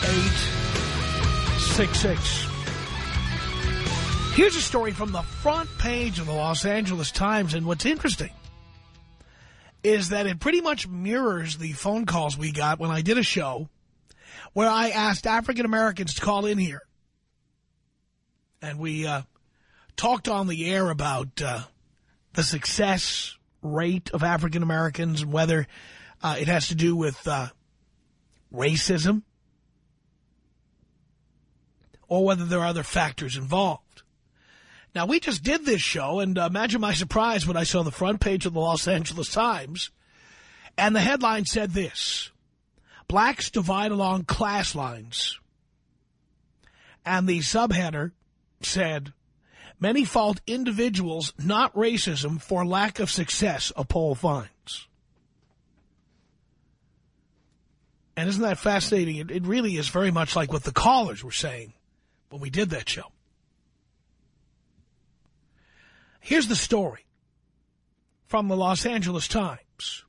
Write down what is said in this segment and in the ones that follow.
1-800-5800-866. Here's a story from the front page of the Los Angeles Times, and what's interesting is that it pretty much mirrors the phone calls we got when I did a show where I asked African Americans to call in here. And we uh, talked on the air about uh, the success rate of African Americans and whether uh, it has to do with uh, racism or whether there are other factors involved. Now, we just did this show, and uh, imagine my surprise when I saw the front page of the Los Angeles Times, and the headline said this, Blacks divide along class lines. And the subheader said, Many fault individuals, not racism, for lack of success, a poll finds. And isn't that fascinating? It, it really is very much like what the callers were saying when we did that show. Here's the story from the Los Angeles Times.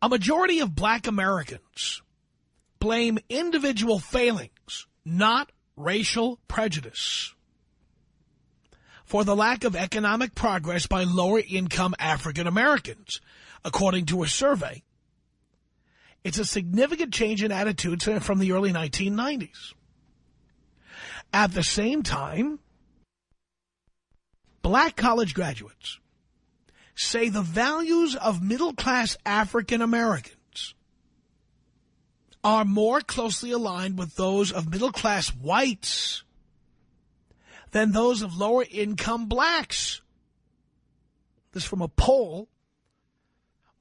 A majority of black Americans blame individual failings, not racial prejudice, for the lack of economic progress by lower-income African Americans, according to a survey. It's a significant change in attitudes from the early 1990s. At the same time, black college graduates say the values of middle-class African Americans are more closely aligned with those of middle-class whites than those of lower-income blacks. This from a poll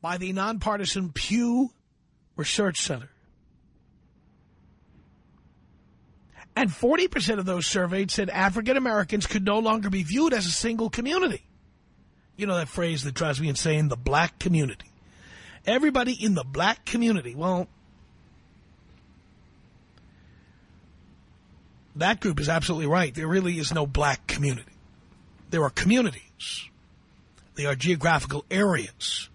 by the nonpartisan Pew Research Center. And 40% of those surveyed said African Americans could no longer be viewed as a single community. You know that phrase that drives me insane, the black community. Everybody in the black community. Well, that group is absolutely right. There really is no black community. There are communities. They are geographical areas.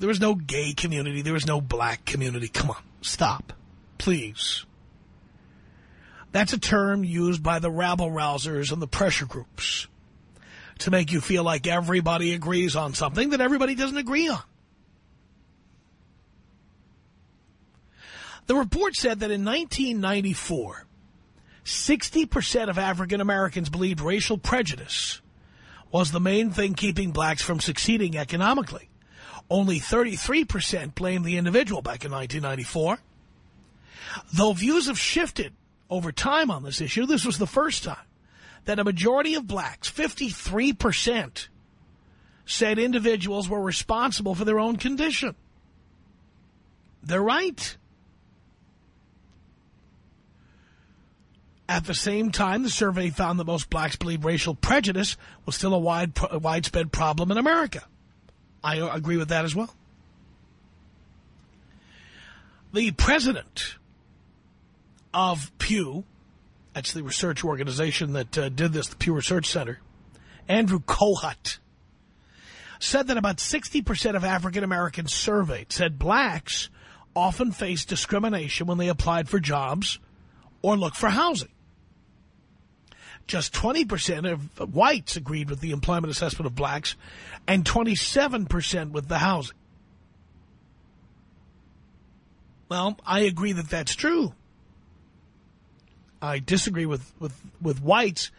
There is no gay community. There is no black community. Come on, stop. Please. That's a term used by the rabble-rousers and the pressure groups to make you feel like everybody agrees on something that everybody doesn't agree on. The report said that in 1994, 60% of African Americans believed racial prejudice was the main thing keeping blacks from succeeding economically. Only 33% blamed the individual back in 1994. Though views have shifted over time on this issue, this was the first time that a majority of blacks, 53%, said individuals were responsible for their own condition. They're right. At the same time, the survey found that most blacks believe racial prejudice was still a wide, widespread problem in America. I agree with that as well. The president of Pew, that's the research organization that uh, did this, the Pew Research Center, Andrew Kohut, said that about 60% of African Americans surveyed said blacks often face discrimination when they applied for jobs or look for housing. Just 20% of whites agreed with the employment assessment of blacks and 27% with the housing. Well, I agree that that's true. I disagree with, with, with whites.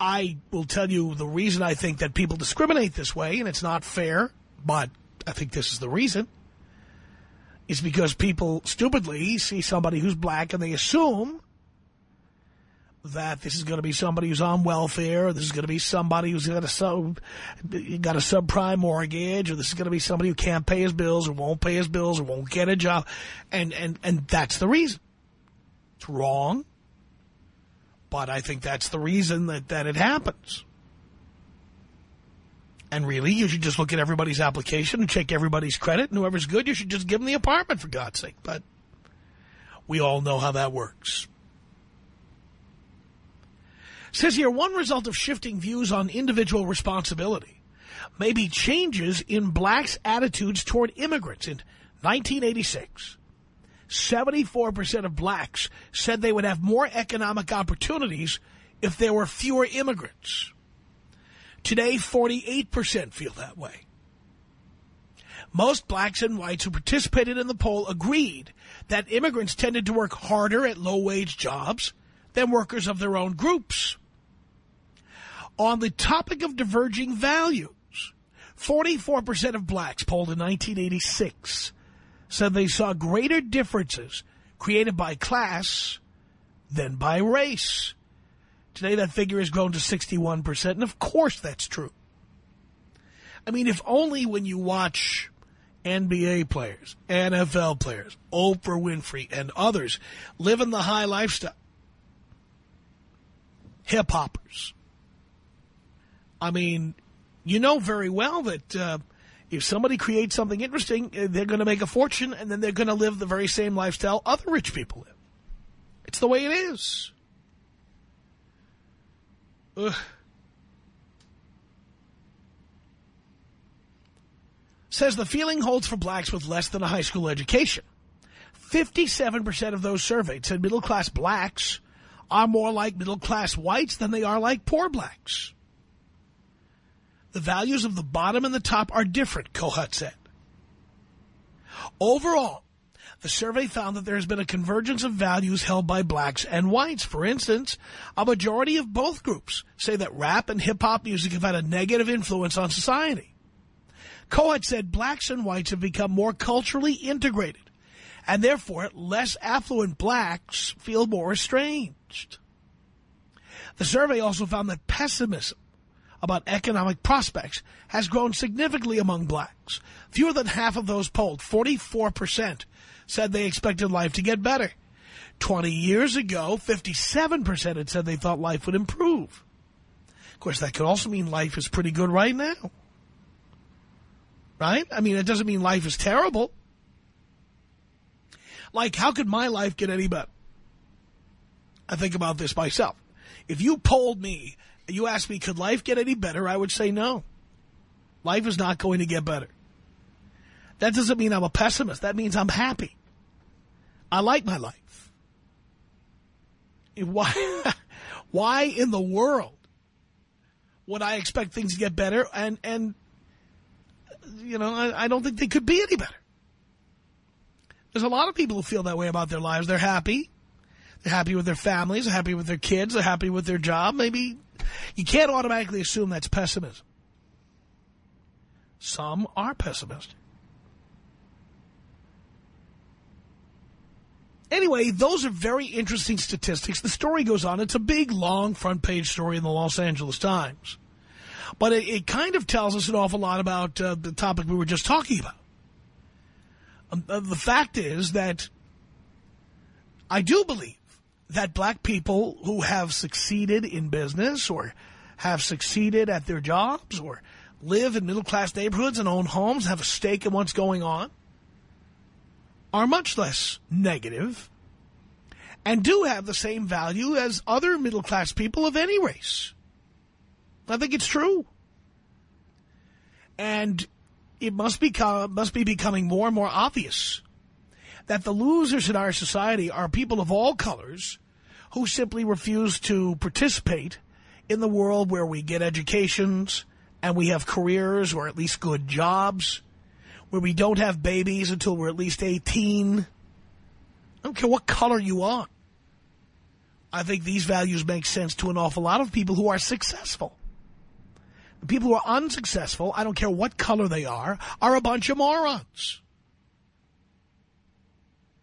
I will tell you the reason I think that people discriminate this way, and it's not fair, but I think this is the reason, is because people stupidly see somebody who's black and they assume that this is going to be somebody who's on welfare, this is going to be somebody who's got a, sub, got a subprime mortgage, or this is going to be somebody who can't pay his bills or won't pay his bills or won't get a job. And, and, and that's the reason. It's wrong, but I think that's the reason that, that it happens. And really, you should just look at everybody's application and check everybody's credit, and whoever's good, you should just give them the apartment, for God's sake. But we all know how that works. Says here, one result of shifting views on individual responsibility may be changes in blacks' attitudes toward immigrants. In 1986, 74% of blacks said they would have more economic opportunities if there were fewer immigrants. Today, 48% feel that way. Most blacks and whites who participated in the poll agreed that immigrants tended to work harder at low-wage jobs than workers of their own groups. On the topic of diverging values, 44% of blacks polled in 1986 said they saw greater differences created by class than by race. Today that figure has grown to 61%, and of course that's true. I mean, if only when you watch NBA players, NFL players, Oprah Winfrey, and others living the high lifestyle, hip-hoppers, I mean, you know very well that uh, if somebody creates something interesting, uh, they're going to make a fortune, and then they're going to live the very same lifestyle other rich people live. It's the way it is. Ugh. Says the feeling holds for blacks with less than a high school education. 57% of those surveyed said middle-class blacks are more like middle-class whites than they are like poor blacks. The values of the bottom and the top are different, Kohut said. Overall, the survey found that there has been a convergence of values held by blacks and whites. For instance, a majority of both groups say that rap and hip-hop music have had a negative influence on society. Kohut said blacks and whites have become more culturally integrated, and therefore less affluent blacks feel more estranged. The survey also found that pessimism about economic prospects has grown significantly among blacks. Fewer than half of those polled, 44%, said they expected life to get better. 20 years ago, 57% had said they thought life would improve. Of course, that could also mean life is pretty good right now. Right? I mean, it doesn't mean life is terrible. Like, how could my life get any better? I think about this myself. If you polled me you asked me, could life get any better? I would say no. Life is not going to get better. That doesn't mean I'm a pessimist. That means I'm happy. I like my life. Why, why in the world would I expect things to get better? And, and you know, I, I don't think they could be any better. There's a lot of people who feel that way about their lives. They're happy. They're happy with their families. They're happy with their kids. They're happy with their job. Maybe you can't automatically assume that's pessimism. Some are pessimistic. Anyway, those are very interesting statistics. The story goes on. It's a big, long front-page story in the Los Angeles Times. But it, it, kind of tells us an awful lot about uh, the topic we were just talking about. Um, uh, the fact is that I do believe that black people who have succeeded in business or have succeeded at their jobs or live in middle-class neighborhoods and own homes, have a stake in what's going on, are much less negative and do have the same value as other middle-class people of any race. I think it's true. And it must, become, must be becoming more and more obvious that the losers in our society are people of all colors who simply refuse to participate in the world where we get educations and we have careers or at least good jobs, where we don't have babies until we're at least 18. I don't care what color you are. I think these values make sense to an awful lot of people who are successful. People who are unsuccessful, I don't care what color they are, are a bunch of morons.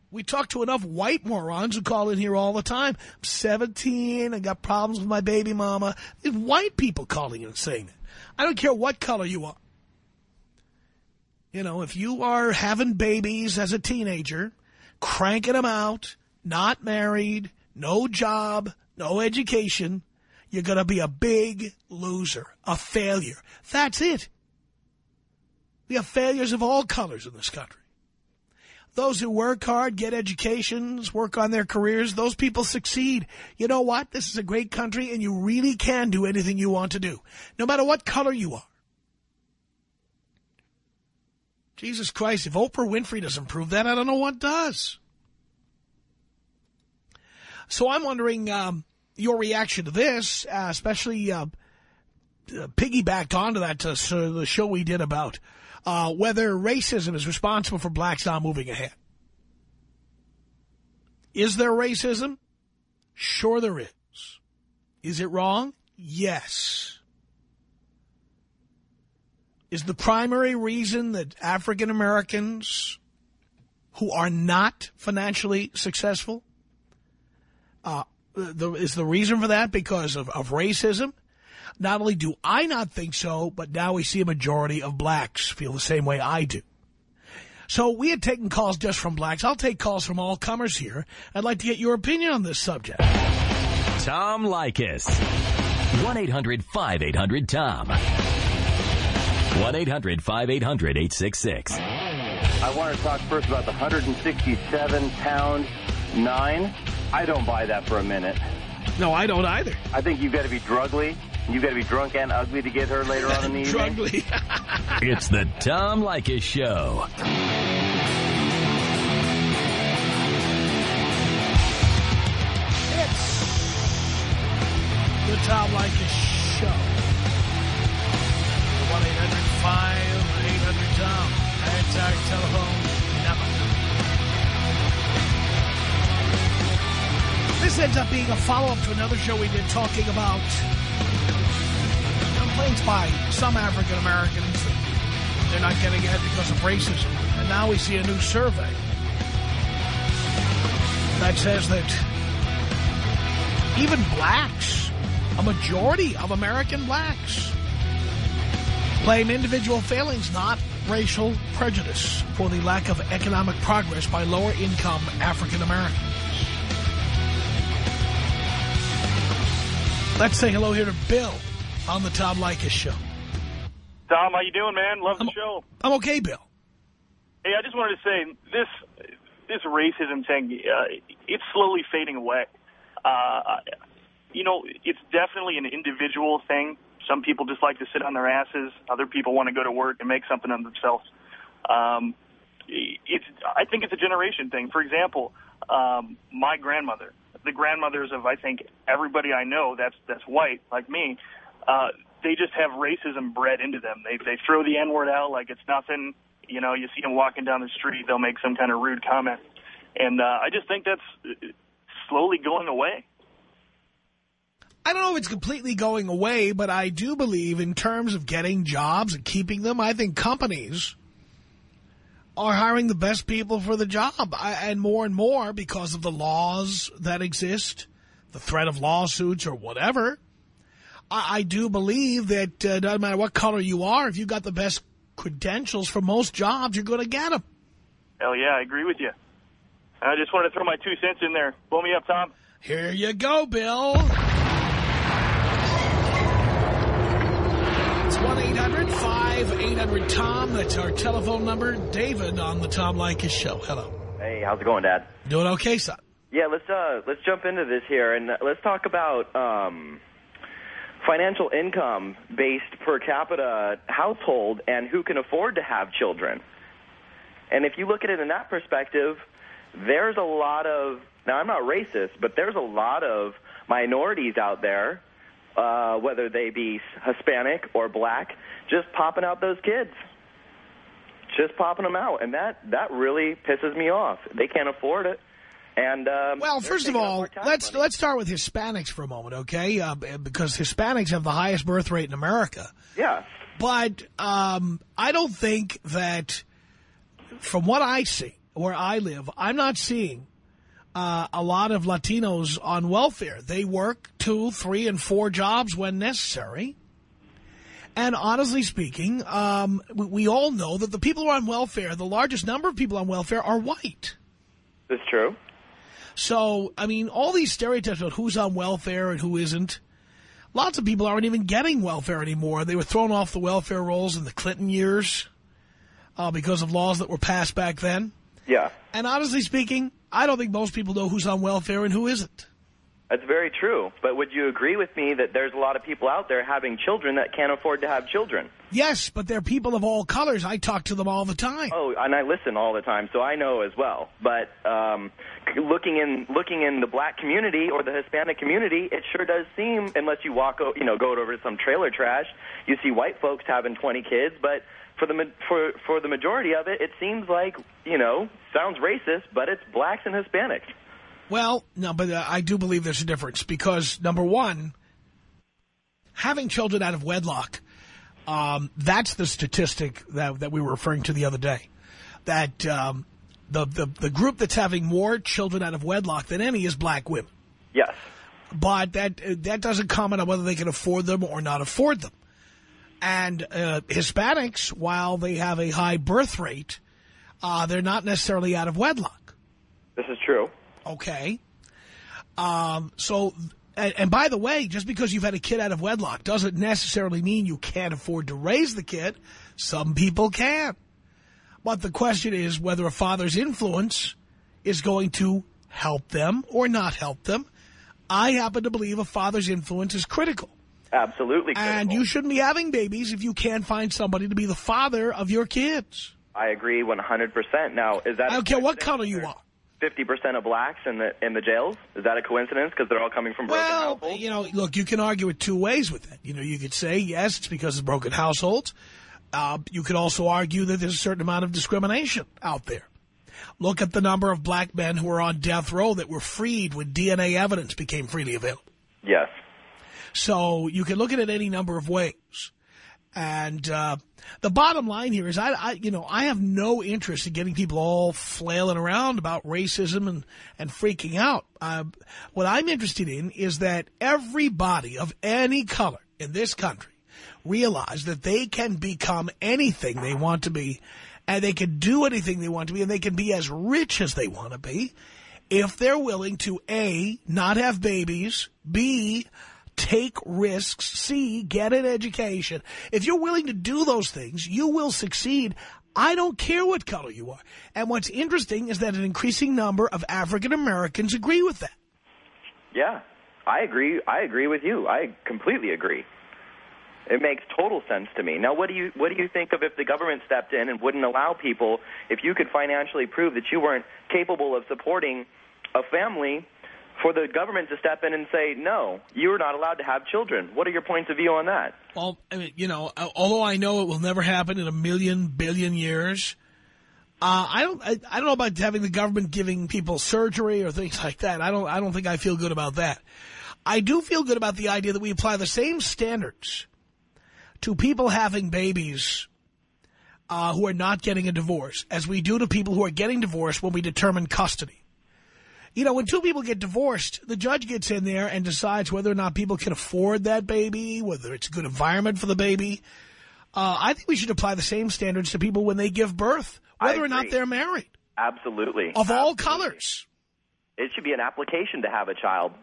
We talk to enough white morons who call in here all the time. I'm 17, I got problems with my baby mama. It's white people calling in and saying that. I don't care what color you are. You know, if you are having babies as a teenager, cranking them out, not married, no job, no education, you're going to be a big loser, a failure. That's it. We have failures of all colors in this country. Those who work hard, get educations, work on their careers, those people succeed. You know what? This is a great country, and you really can do anything you want to do, no matter what color you are. Jesus Christ, if Oprah Winfrey doesn't prove that, I don't know what does. So I'm wondering um, your reaction to this, uh, especially uh, piggybacked onto that uh, so the show we did about uh, whether racism is responsible for blacks not moving ahead. Is there racism? Sure there is. Is it wrong? Yes. Is the primary reason that African Americans who are not financially successful uh, the, is the reason for that because of, of racism? Not only do I not think so, but now we see a majority of blacks feel the same way I do. So we had taken calls just from blacks. I'll take calls from all comers here. I'd like to get your opinion on this subject. Tom Leykis. 1-800-5800-TOM. 1-800-5800-866. I want to talk first about the 167-pound nine. I don't buy that for a minute. No, I don't either. I think you've got to be drugly. You've got to be drunk and ugly to get her later on in the evening. Drugly. it's the Tom Leykis Show. It's the Tom Leykis Show. 1-800-5800-TOM. That's our telephone This ends up being a follow-up to another show we did talking about complaints by some African Americans that they're not getting ahead because of racism. And now we see a new survey that says that even blacks, a majority of American blacks, blame individual failings, not racial prejudice, for the lack of economic progress by lower-income African Americans. Let's say hello here to Bill on the Tom Leykis show. Tom, how you doing, man? Love the I'm, show. I'm okay, Bill. Hey, I just wanted to say this this racism thing, uh, it's slowly fading away. Uh, you know, it's definitely an individual thing. Some people just like to sit on their asses. Other people want to go to work and make something of themselves. Um, it's, I think it's a generation thing. For example, um, my grandmother, the grandmothers of I think everybody I know that's that's white like me, uh, they just have racism bred into them. They they throw the N word out like it's nothing. You know, you see them walking down the street, they'll make some kind of rude comment, and uh, I just think that's slowly going away. I don't know if it's completely going away, but I do believe in terms of getting jobs and keeping them, I think companies are hiring the best people for the job. I, and more and more because of the laws that exist, the threat of lawsuits or whatever. I, I do believe that uh, doesn't matter what color you are, if you've got the best credentials for most jobs, you're going to get them. Hell yeah, I agree with you. I just wanted to throw my two cents in there. Blow me up, Tom. Here you go, Bill. It's 1-800-5800-TOM. That's our telephone number. David on the Tom Leykis Show. Hello. Hey, how's it going, Dad? Doing okay, son? Yeah, let's uh, let's jump into this here and let's talk about um, financial income based per capita household and who can afford to have children. And if you look at it in that perspective, there's a lot of now I'm not racist, but there's a lot of minorities out there uh, whether they be Hispanic or black, just popping out those kids. Just popping them out. And that, that really pisses me off. They can't afford it. And um, well, first of all, let's money. let's start with Hispanics for a moment, okay? Uh, because Hispanics have the highest birth rate in America. yeah. But um, I don't think that, from what I see, where I live, I'm not seeing uh, a lot of Latinos on welfare. They work two, three, and four jobs when necessary. And honestly speaking, um, we, we all know that the people who are on welfare, the largest number of people on welfare are white. That's true. So, I mean, all these stereotypes about who's on welfare and who isn't, lots of people aren't even getting welfare anymore. They were thrown off the welfare rolls in the Clinton years uh, because of laws that were passed back then. Yeah. And honestly speaking, I don't think most people know who's on welfare and who isn't. That's very true. But would you agree with me that there's a lot of people out there having children that can't afford to have children? Yes, but they're people of all colors. I talk to them all the time. Oh, and I listen all the time, so I know as well. But um, looking in looking in the black community or the Hispanic community, it sure does seem, unless you walk, you know, go over to some trailer trash, you see white folks having 20 kids. But for the for for the majority of it, it seems like you know, sounds racist, but it's blacks and Hispanics. Well, no, but uh, I do believe there's a difference because, number one, having children out of wedlock, um, that's the statistic that, that we were referring to the other day. That um, the, the, the group that's having more children out of wedlock than any is black women. Yes. But that, uh, that doesn't comment on whether they can afford them or not afford them. And uh, Hispanics, while they have a high birth rate, uh, they're not necessarily out of wedlock. This is true. Okay. Um, so, and, and by the way, just because you've had a kid out of wedlock doesn't necessarily mean you can't afford to raise the kid. Some people can. But the question is whether a father's influence is going to help them or not help them. I happen to believe a father's influence is critical. Absolutely. Critical. And you shouldn't be having babies if you can't find somebody to be the father of your kids. I agree 100%. Now, is that I don't care what color you are. 50% of blacks in the in the jails? Is that a coincidence because they're all coming from broken Well, households? Well, you know, look, you can argue it two ways with that. You know, you could say, yes, it's because of broken households. Uh, you could also argue that there's a certain amount of discrimination out there. Look at the number of black men who are on death row that were freed when DNA evidence became freely available. Yes. So you can look at it any number of ways. And uh, the bottom line here is, I, I, you know, I have no interest in getting people all flailing around about racism and, and freaking out. Uh, what I'm interested in is that everybody of any color in this country realize that they can become anything they want to be, and they can do anything they want to be, and they can be as rich as they want to be if they're willing to, A, not have babies, B, take risks, C, get an education. If you're willing to do those things, you will succeed. I don't care what color you are. And what's interesting is that an increasing number of African Americans agree with that. Yeah. I agree. I agree with you. I completely agree. It makes total sense to me. Now, what do you what do you think of if the government stepped in and wouldn't allow people, if you could financially prove that you weren't capable of supporting a family, for the government to step in and say, no, you're not allowed to have children? What are your points of view on that? Well, I mean, you know, uh, although I know it will never happen in a million billion years, uh, I don't. I, I don't know about having the government giving people surgery or things like that. I don't. I don't think I feel good about that. I do feel good about the idea that we apply the same standards to people having babies uh, who are not getting a divorce as we do to people who are getting divorced when we determine custody. You know, when two people get divorced, the judge gets in there and decides whether or not people can afford that baby, whether it's a good environment for the baby. Uh, I think we should apply the same standards to people when they give birth, whether or not they're married, Absolutely. of all colors. It should be an application to have a child.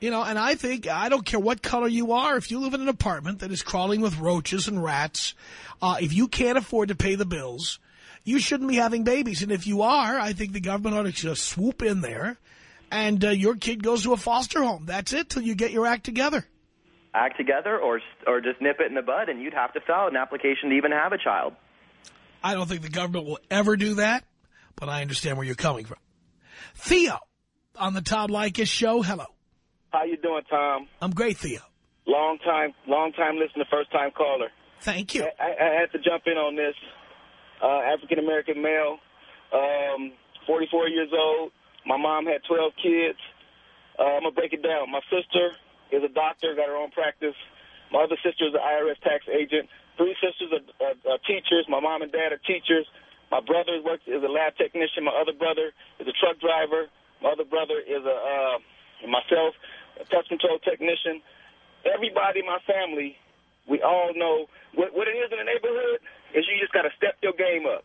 You know, and I think, I don't care what color you are, if you live in an apartment that is crawling with roaches and rats, uh, if you can't afford to pay the bills, you shouldn't be having babies. And if you are, I think the government ought to just swoop in there and uh, your kid goes to a foster home. That's it till you get your act together. Act together or or just nip it in the bud, and you'd have to fill out an application to even have a child. I don't think the government will ever do that, but I understand where you're coming from. Theo, on the Tom Leykis show, hello. How you doing, Tom? I'm great, Theo. Long time, long time listener, first time caller. Thank you. I, I had to jump in on this. Uh, African American male, um, 44 years old, My mom had 12 kids. Uh, I'm going to break it down. My sister is a doctor, got her own practice. My other sister is an IRS tax agent. Three sisters are, are, are teachers. My mom and dad are teachers. My brother works is a lab technician. My other brother is a truck driver. My other brother is a uh, myself, a touch control technician. Everybody in my family, we all know what, what it is in the neighborhood is you just got to step your game up.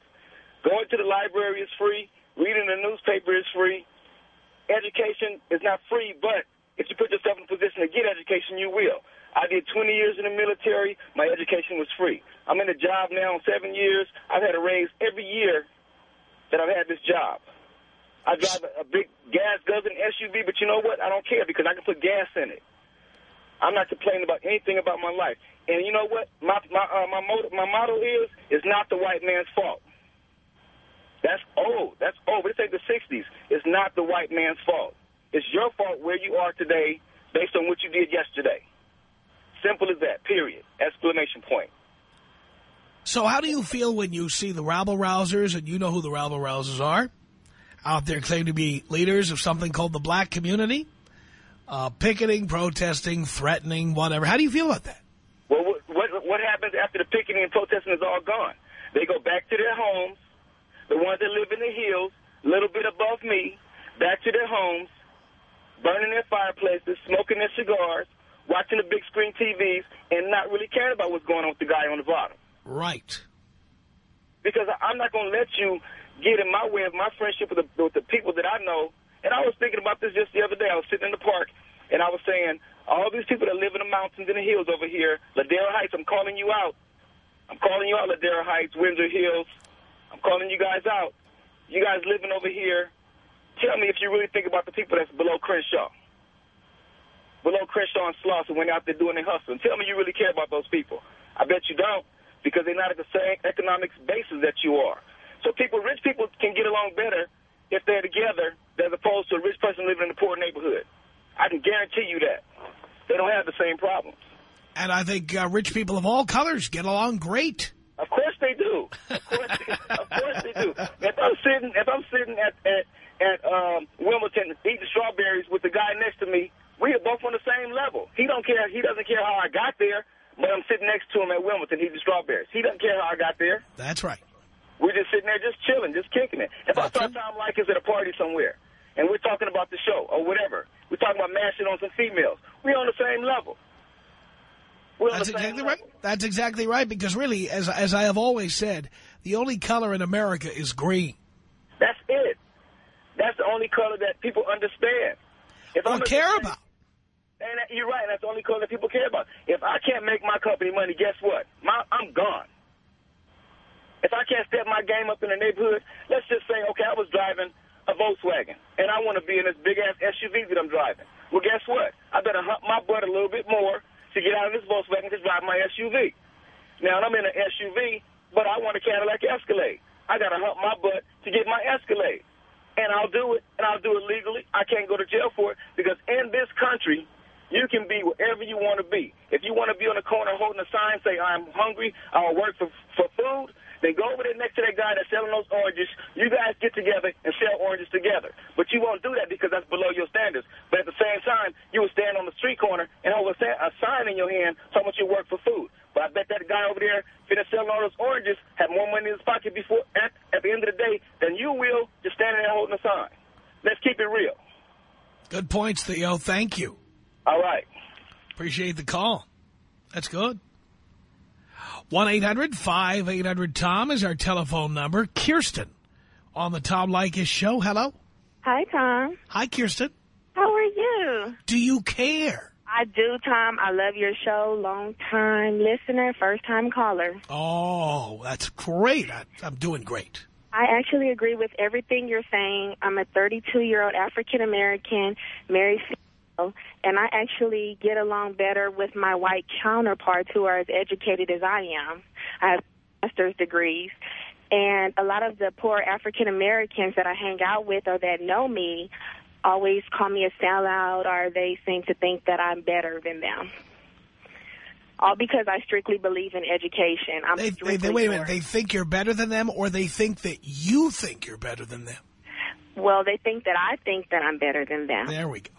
Going to the library is free. Reading the newspaper is free. Education is not free, but if you put yourself in a position to get education, you will. I did 20 years in the military. My education was free. I'm in a job now seven years. I've had a raise every year that I've had this job. I drive a, big gas guzzling SUV, but you know what? I don't care because I can put gas in it. I'm not complaining about anything about my life. And you know what? My my uh, my motto, my motto is is not the white man's fault. That's old. That's old. But it's like the 60s. It's not the white man's fault. It's your fault where you are today based on what you did yesterday. Simple as that, period. Exclamation point. So how do you feel when you see the rabble-rousers, and you know who the rabble-rousers are, out there claiming to be leaders of something called the black community, uh, picketing, protesting, threatening, whatever. How do you feel about that? Well, what, what, what happens after the picketing and protesting is all gone? They go back to their homes, the ones that live in the hills, a little bit above me, back to their homes, burning their fireplaces, smoking their cigars, watching the big screen TVs, and not really caring about what's going on with the guy on the bottom. Right. Because I'm not going to let you get in my way of my friendship with the, with the people that I know. And I was thinking about this just the other day. I was sitting in the park, and I was saying, all these people that live in the mountains and the hills over here, Ladera Heights, I'm calling you out. I'm calling you out, Ladera Heights, Windsor Hills. I'm calling you guys out. You guys living over here, tell me if you really think about the people that's below Crenshaw below Crenshaw and Slauson went out there doing their hustling. Tell me you really care about those people. I bet you don't because they're not at the same economic basis that you are. So people, rich people can get along better if they're together as opposed to a rich person living in a poor neighborhood. I can guarantee you that. They don't have the same problems. And I think uh, rich people of all colors get along great. Of course they do. Of course, they, of course they do. If I'm sitting, if I'm sitting at at, at um, Wimbledon eating strawberries with the guy next to me we are both on the same level. He don't care. He doesn't care how I got there, but I'm sitting next to him at Wimbledon eating strawberries. He doesn't care how I got there. That's right. We're just sitting there just chilling, just kicking it. If That's I saw Tom Leykis at a party somewhere, and we're talking about the show or whatever, we're talking about mashing on some females, we're on the same level. That's exactly right. That's exactly right. Because really, as as I have always said, the only color in America is green. That's the only color that people understand. If or I'm care about. And you're right. That's the only color that people care about. If I can't make my company money, guess what? My, I'm gone. If I can't step my game up in the neighborhood, let's just say, okay, I was driving a Volkswagen, and I want to be in this big-ass SUV that I'm driving. Well, guess what? I better hump my butt a little bit more to get out of this Volkswagen to drive my SUV. Now, I'm in an SUV, but I want a Cadillac Escalade. I got to hump my butt to get my Escalade. And I'll do it, and I'll do it legally. I can't go to jail for it because in this country, you can be wherever you want to be. If you want to be on the corner holding a sign, say, I'm hungry, I'll work for, for food, then go over there next to that guy that's selling those oranges. You guys get together and sell oranges together. But you won't do that because that's below your standards. But at the same time, you will stand on the street corner and hold a, sign in your hand so much you work for food. But I bet that guy over there finished selling all those oranges, had more money in his pocket before at, at the end of the day than you will just standing there holding a sign. Let's keep it real. Good points, Theo. Thank you. All right. Appreciate the call. That's good. 1-800-5800-TOM is our telephone number. Kirsten on the Tom Leykis show. Hello. Hi, Tom. Hi, Kirsten. How are you? Do you care? I do, Tom. I love your show. Long-time listener, first-time caller. Oh, that's great. I, I'm doing great. I actually agree with everything you're saying. I'm a 32-year-old African-American, married female, and I actually get along better with my white counterparts who are as educated as I am. I have master's degrees. And a lot of the poor African Americans that I hang out with or that know me always call me a sellout or they seem to think that I'm better than them. All because I strictly believe in education. I'm they, they, they, wait a minute. They think you're better than them or they think that you think you're better than them? Well, they think that I think that I'm better than them. There we go.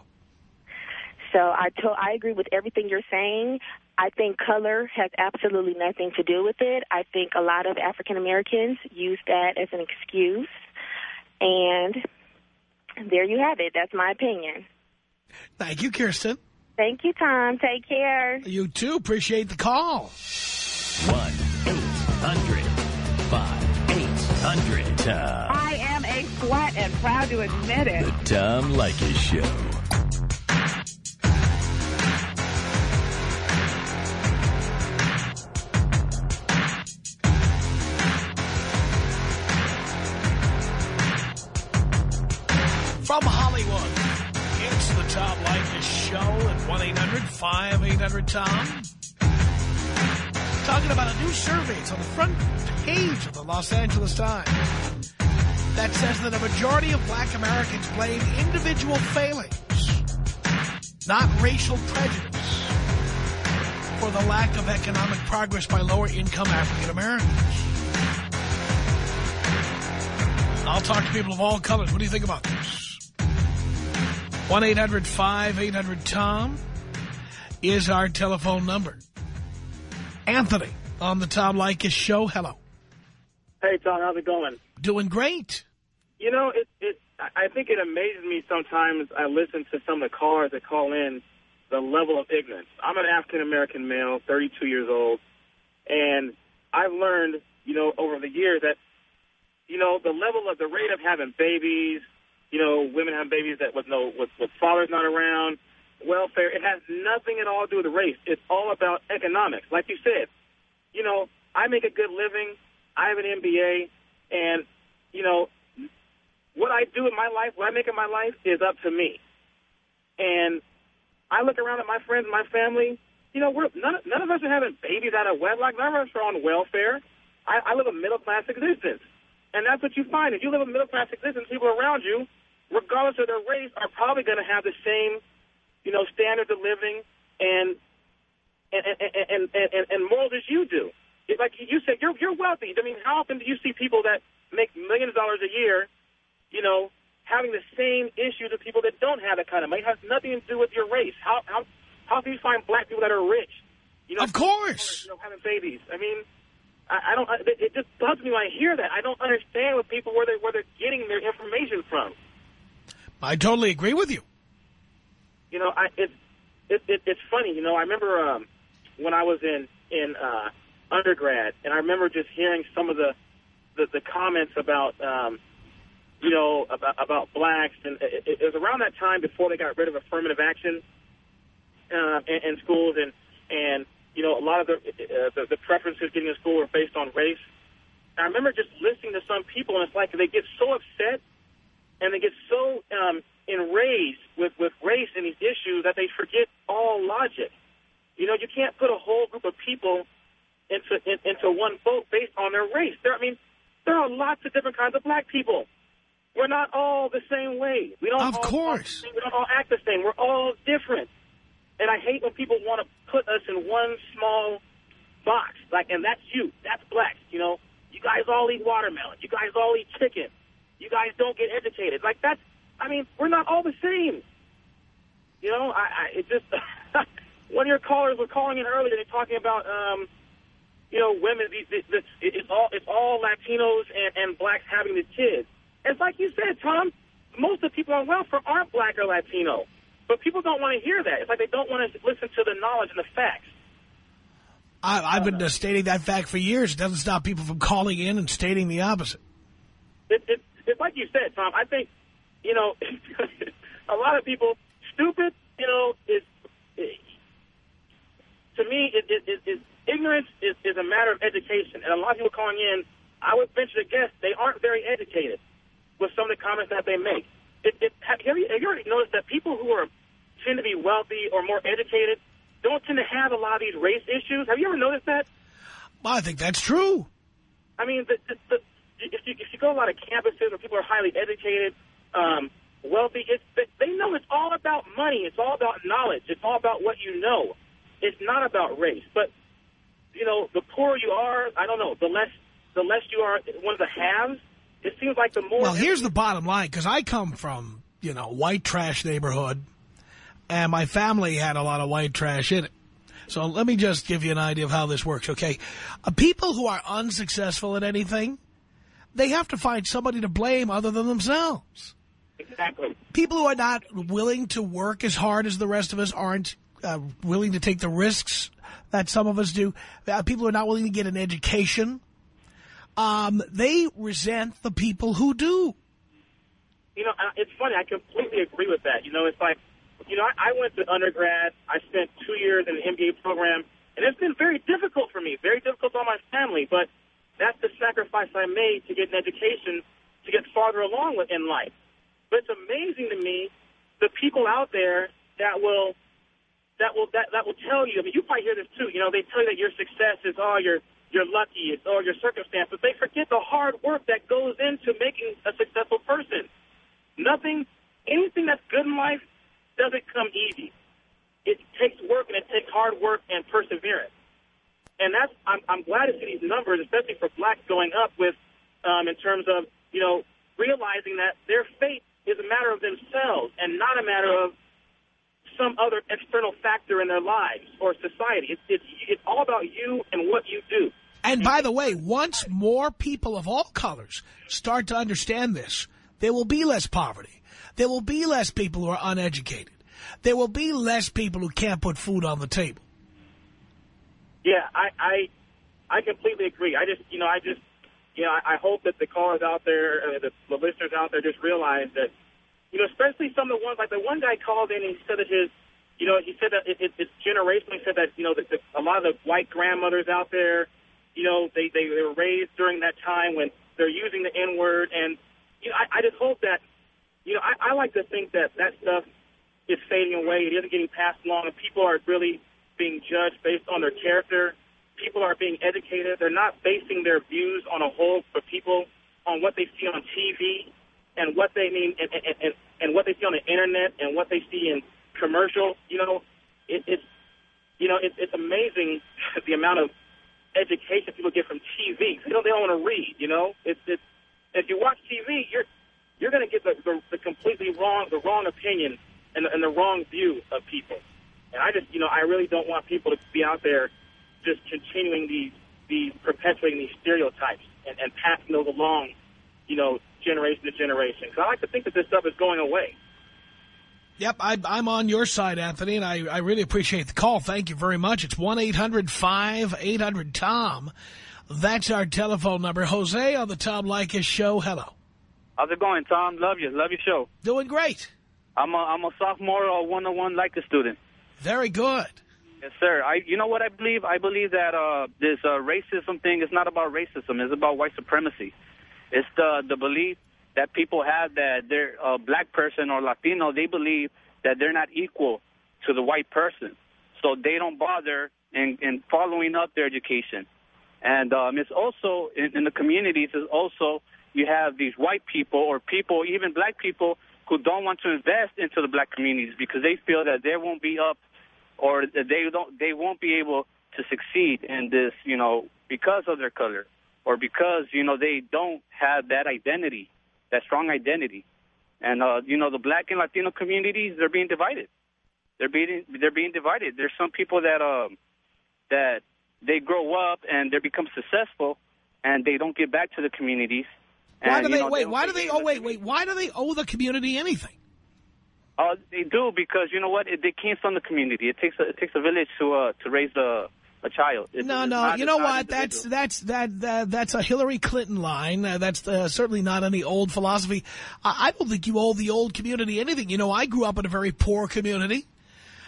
So I to I agree with everything you're saying. I think color has absolutely nothing to do with it. I think a lot of African Americans use that as an excuse. And there you have it. That's my opinion. Thank you, Kirsten. Thank you, Tom. Take care. You too. Appreciate the call. 1-800-5800-TOM. Uh, I am a slut and proud to admit it. The Tom Leykis Show. From Hollywood, it's the Tom Leykis Show at 1-800-5800-TOM. Talking about a new survey. It's on the front page of the Los Angeles Times that says that a majority of black Americans blame individual failings, not racial prejudice, for the lack of economic progress by lower-income African Americans. I'll talk to people of all colors. What do you think about this? 1-800-5800-TOM is our telephone number. Anthony on the Tom Leykis show. Hello. Hey, Tom, how's it going? Doing great. You know, it, it, I think it amazes me sometimes I listen to some of the callers that call in the level of ignorance. I'm an African-American male, 32 years old, and I've learned, you know, over the years that, you know, the level of the rate of having babies, you know, women having babies that with no, with, with fathers not around, welfare, it has nothing at all to do with race. It's all about economics. Like you said, you know, I make a good living. I have an MBA, and, you know, what I do in my life, what I make in my life is up to me. And I look around at my friends my family, you know, we're none, none of us are having babies out of wedlock. None of us are on welfare. I, I live a middle-class existence. And that's what you find. If you live a middle-class existence, people around you, regardless of their race, are probably going to have the same, you know, standards of living and and and and, and, and morals as you do. Like you said, you're you're wealthy. I mean, how often do you see people that make millions of dollars a year, you know, having the same issues as people that don't have that kind of money? It has nothing to do with your race. How how how can you find black people that are rich? You know, Of course. you know, having babies. I mean, I, I don't. It just bugs me when I hear that. I don't understand what people where they where they're getting their information from. I totally agree with you. You know, I it, it, it it's funny. You know, I remember um, when I was in in uh, undergrad, and I remember just hearing some of the the, the comments about um, you know about about blacks, and it, it was around that time before they got rid of affirmative action uh, in, in schools, and and you know a lot of the, uh, the the preferences getting in school were based on race. I remember just listening to some people, and it's like they get so upset and they get so um, enraged with, with race and these issues that they forget all logic. You know, you can't put a whole group of people into in, into one boat based on their race. There, I mean, there are lots of different kinds of black people. We're not all the same way. We don't. Of all course. talk the same. We don't all act the same. We're all different. And I hate when people want to put us in one small box, like, and that's you. That's black. You know, you guys all eat watermelon. You guys all eat chicken. You guys don't get educated. Like that's, I mean, we're not all the same. You know, I, I it just, one of your callers was calling in earlier and talking about, um, you know, women, it's all, it's all Latinos and, and blacks having the kids. It's like you said, Tom, most of the people on welfare aren't black or Latino. But people don't want to hear that. It's like they don't want to listen to the knowledge and the facts. I, I've been uh, stating that fact for years. It doesn't stop people from calling in and stating the opposite. It, it, it's like you said, Tom. I think, you know, a lot of people, stupid, you know, is, eh, to me, it, it, it, it, ignorance is, is a matter of education. And a lot of people calling in, I would venture to guess they aren't very educated with some of the comments that they make. It, it, have, you, have you already noticed that people who are tend to be wealthy or more educated don't tend to have a lot of these race issues? Have you ever noticed that? Well, I think that's true. I mean, the, the, the, if, you, if you go to a lot of campuses where people are highly educated, um, wealthy, it's, they know it's all about money. It's all about knowledge. It's all about what you know. It's not about race. But, you know, the poorer you are, I don't know, the less the less you are one of the haves, it seems like the more... Well, here's the bottom line, because I come from, you know, white trash neighborhood, and my family had a lot of white trash in it. So let me just give you an idea of how this works, okay? Uh, people who are unsuccessful at anything, they have to find somebody to blame other than themselves. Exactly. People who are not willing to work as hard as the rest of us aren't uh, willing to take the risks that some of us do. Uh, people who are not willing to get an education. Um, they resent the people who do. You know, it's funny. I completely agree with that. You know, it's like, you know, I, I went to undergrad. I spent two years in an MBA program, and it's been very difficult for me, very difficult on my family. But that's the sacrifice I made to get an education to get farther along in life. But it's amazing to me the people out there that will that will that, that will tell you. I mean, you probably hear this too. You know, they tell you that your success is all oh, your you're lucky, it's all your circumstance, but they forget the hard work that goes into making a successful person. Nothing, anything that's good in life doesn't come easy. It takes work and it takes hard work and perseverance. And that's I'm, I'm glad to see these numbers, especially for blacks, going up with um, in terms of you know realizing that their fate is a matter of themselves and not a matter of some other external factor in their lives or society. It's, it's, it's all about you and what you do. And by the way, once more people of all colors start to understand this, there will be less poverty. There will be less people who are uneducated. There will be less people who can't put food on the table. Yeah, I, I, I completely agree. I just, you know, I just, you know, I, I hope that the callers out there, uh, the, the listeners out there, just realize that, you know, especially some of the ones like the one guy called in and he said that his, you know, he said that it, it, it's generational. He said that, you know, the, the, a lot of the white grandmothers out there, you know, they, they, they were raised during that time when they're using the N word, and you know, I, I just hope that, you know, I, I like to think that that stuff is fading away. It isn't getting passed along, and people are really being judged based on their character. People are being educated. They're not basing their views on a whole for people on what they see on TV and what they mean and, and, and, and what they see on the internet and what they see in commercials. You know, it, it's you know it, it's amazing the amount of education people get from TV. You know, they don't want to read. You know, it's it's if you watch TV, you're you're going to get the, the the completely wrong the wrong opinion and and the wrong view of people. And I just, you know, I really don't want people to be out there just continuing these, these perpetuating these stereotypes and, and passing those along, you know, generation to generation. Because I like to think that this stuff is going away. Yep, I, I'm on your side, Anthony, and I, I really appreciate the call. Thank you very much. It's 1-800-5800-TOM. That's our telephone number. Jose on the Tom Leykis show. Hello. How's it going, Tom? Love you. Love your show. Doing great. I'm a, I'm a sophomore or 101 Leykis student. Very good. Yes, sir. I, you know what I believe? I believe that uh, this uh, racism thing is not about racism. It's about white supremacy. It's the the belief that people have that they're a black person or Latino. They believe that they're not equal to the white person, so they don't bother in, in following up their education. And um, it's also in, in the communities. Is also you have these white people or people, even black people, who don't want to invest into the black communities because they feel that they won't be up or they don't they won't be able to succeed in this, you know, because of their color or because, you know, they don't have that identity, that strong identity. And uh, you know, the black and Latino communities, they're being divided. They're being they're being divided. There's some people that um that they grow up and they become successful and they don't give back to the communities. Why and, do they know, wait? Why do they? Oh, wait, wait. Why do they owe the community anything? Uh, they do because you know what? It, they came from the community. It takes a, it takes a village to uh, to raise a a child. It's, no, no. You know what? That's that's that, that that's a Hillary Clinton line. Uh, that's uh, certainly not any old philosophy. I, I don't think you owe the old community anything. You know, I grew up in a very poor community.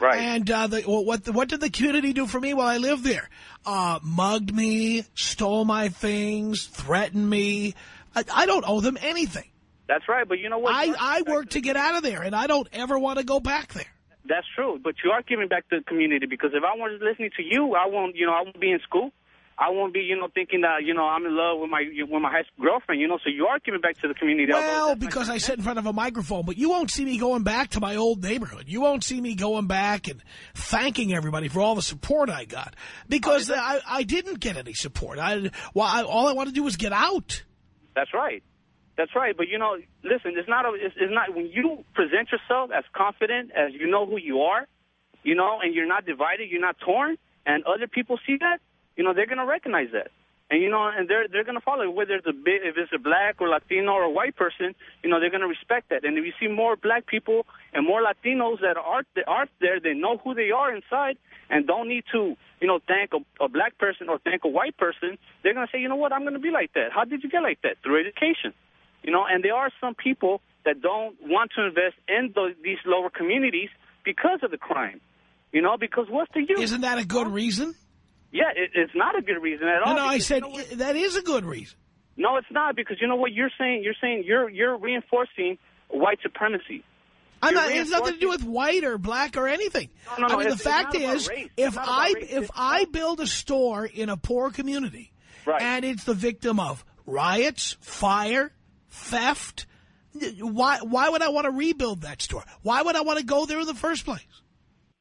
Right. And uh, the, what what did the community do for me while I lived there? Uh, mugged me, stole my things, threatened me. I, I don't owe them anything. That's right, but you know what? I, I work to get out of there, and I don't ever want to go back there. That's true, but you are giving back to the community because if I was listening to you, I won't, you know, I won't be in school. I won't be, you know, thinking that, you know, I'm in love with my with my high school girlfriend, you know, so you are giving back to the community. Well, because I sit in front of a microphone, but you won't see me going back to my old neighborhood. You won't see me going back and thanking everybody for all the support I got because oh, I, I didn't get any support. I, well, I, all I want to do was get out. That's right. That's right. But, you know, listen, it's not, a, it's, it's not, when you present yourself as confident as you know who you are, you know, and you're not divided, you're not torn, and other people see that, you know, they're going to recognize that. And, you know, and they're, they're going to follow, it, whether it's a big, if it's a black or Latino or a white person, you know, they're going to respect that. And if you see more black people and more Latinos that are, that are there, they know who they are inside and don't need to, you know, thank a, a black person or thank a white person, they're going to say, you know what, I'm going to be like that. How did you get like that? Through education. You know, and there are some people that don't want to invest in the, these lower communities because of the crime. You know, because what's the use? Isn't that a good reason? Yeah, it, it's not a good reason at No, all. no, I said you know that is a good reason. no, it's not because you know what you're saying. You're saying you're you're reinforcing white supremacy. I'm not, it has nothing to do with white or black or anything. No, no, I mean, the fact is, if It's not about I race. if I build a store in a poor community, Right. and it's the victim of riots, fire, theft, why why would I want to rebuild that store? Why would I want to go there in the first place?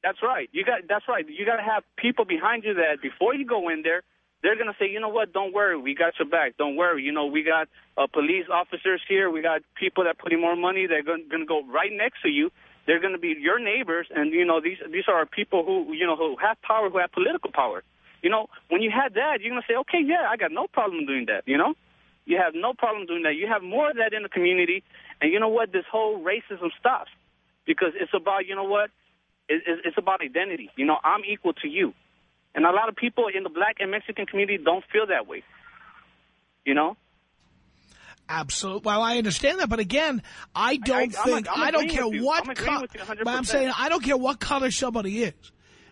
That's right. You got that's right. You got to have people behind you that before you go in there, they're gonna say, you know what? Don't worry, we got your back. Don't worry. You know, we got uh, police officers here. We got people that put in more money. They're gonna, gonna go right next to you. They're gonna be your neighbors, and you know these these are people who you know who have power, who have political power. You know, when you had that, you're gonna say, okay, yeah, I got no problem doing that. You know, you have no problem doing that. You have more of that in the community, and you know what? This whole racism stops because it's about you know what it, it- it's about identity. You know, I'm equal to you. And a lot of people in the black and Mexican community don't feel that way. You know? Absolutely. Well, I understand that, but again, I don't I'm think ag- I'm I don't care with you. what. I'm agreeing co- with you 100%. but I'm saying I don't care what color somebody is.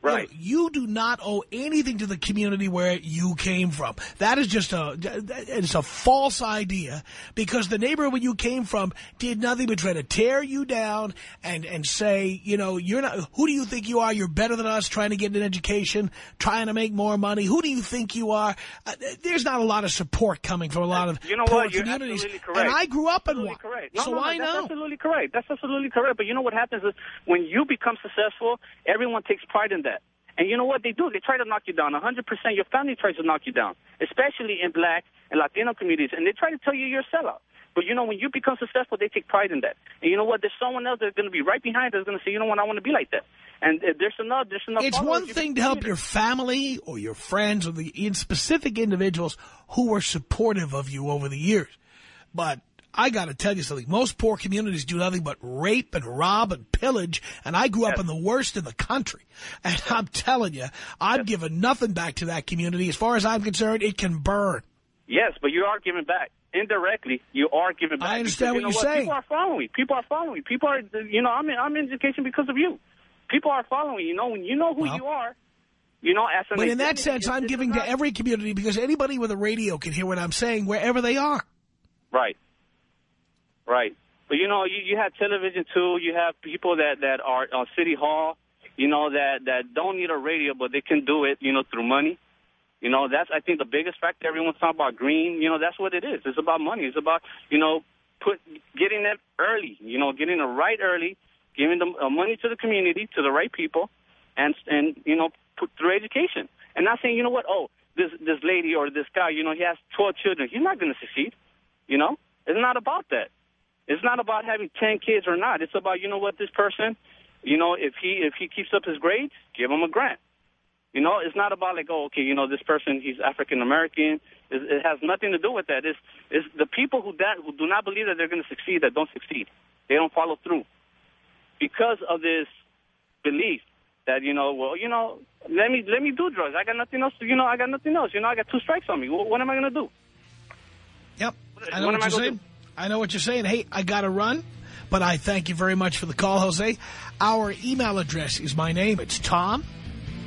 Right. You, you do not owe anything to the community where you came from. That is just a it's a false idea because the neighborhood where you came from did nothing but try to tear you down and and say, you know, you're not. Who do you think you are? You're better than us, trying to get an education, trying to make more money. Who do you think you are? Uh, there's not a lot of support coming from a lot of You know poor what? You're communities. absolutely correct. And I grew up in one, correct. No, so no, no, I that's know. absolutely correct. That's absolutely correct. But you know what happens is when you become successful, everyone takes pride in that. And you know what they do? They try to knock you down. 100% your family tries to knock you down, especially in black and Latino communities. And they try to tell you you're a sellout. But you know, when you become successful, they take pride in that. And you know what? There's someone else that's going to be right behind that's going to say, you know what? I want to be like that. And uh, there's enough. There's enough. It's one thing to help your family or your friends or the in specific individuals who were supportive of you over the years. But I got to tell you something. Most poor communities do nothing but rape and rob and pillage. And I grew up in the worst in the country. And I'm telling you, I've given nothing back to that community. As far as I'm concerned, it can burn. Yes, but you are giving back. Indirectly, you are giving back. I understand Because, what you you're know saying. People are following. People are following. People are, you know, I'm in, I'm in education because of you. People are following you. know, when you know who Well- you are, you know, as But in that sense, I'm giving to every community because anybody with a radio can hear what I'm saying wherever they are. Right. Right. But you know, you, you have television too. You have people that that are on City Hall. You know that that don't need a radio, but they can do it. You know, through money. You know, that's I think the biggest factor. Everyone's talking about green. You know, that's what it is. It's about money. It's about you know put getting it early. You know, getting it right early, giving them uh, money to the community, to the right people, and and you know put through education. And not saying you know what oh this this lady or this guy you know he has 12 children he's not going to succeed. You know, it's not about that. It's not about having 10 kids or not. It's about, you know what, this person, you know, if he if he keeps up his grades, give him a grant. You know, it's not about like, oh, okay, you know, this person, he's African American. It, it has nothing to do with that. It's, it's the people who, that, who do not believe that they're going to succeed that don't succeed. They don't follow through. Because of this belief that, you know, well, you know, let me let me do drugs. I got nothing else. To, you know, I got nothing else. You know, I got two strikes on me. What, what am I going to do? Yep. I know What what, am I you're saying. I know what you're saying. Hey, I got to run, but I thank you very much for the call, Jose. Our email address is my name. It's Tom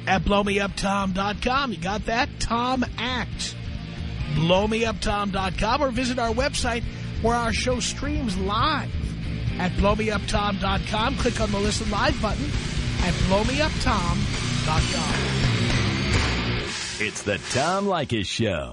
at blowmeuptom.com. You got that? Tom at blowmeuptom.com or visit our website where our show streams live at blowmeuptom.com. Click on the Listen Live button at blowmeuptom.com. It's the Tom Leykis Show.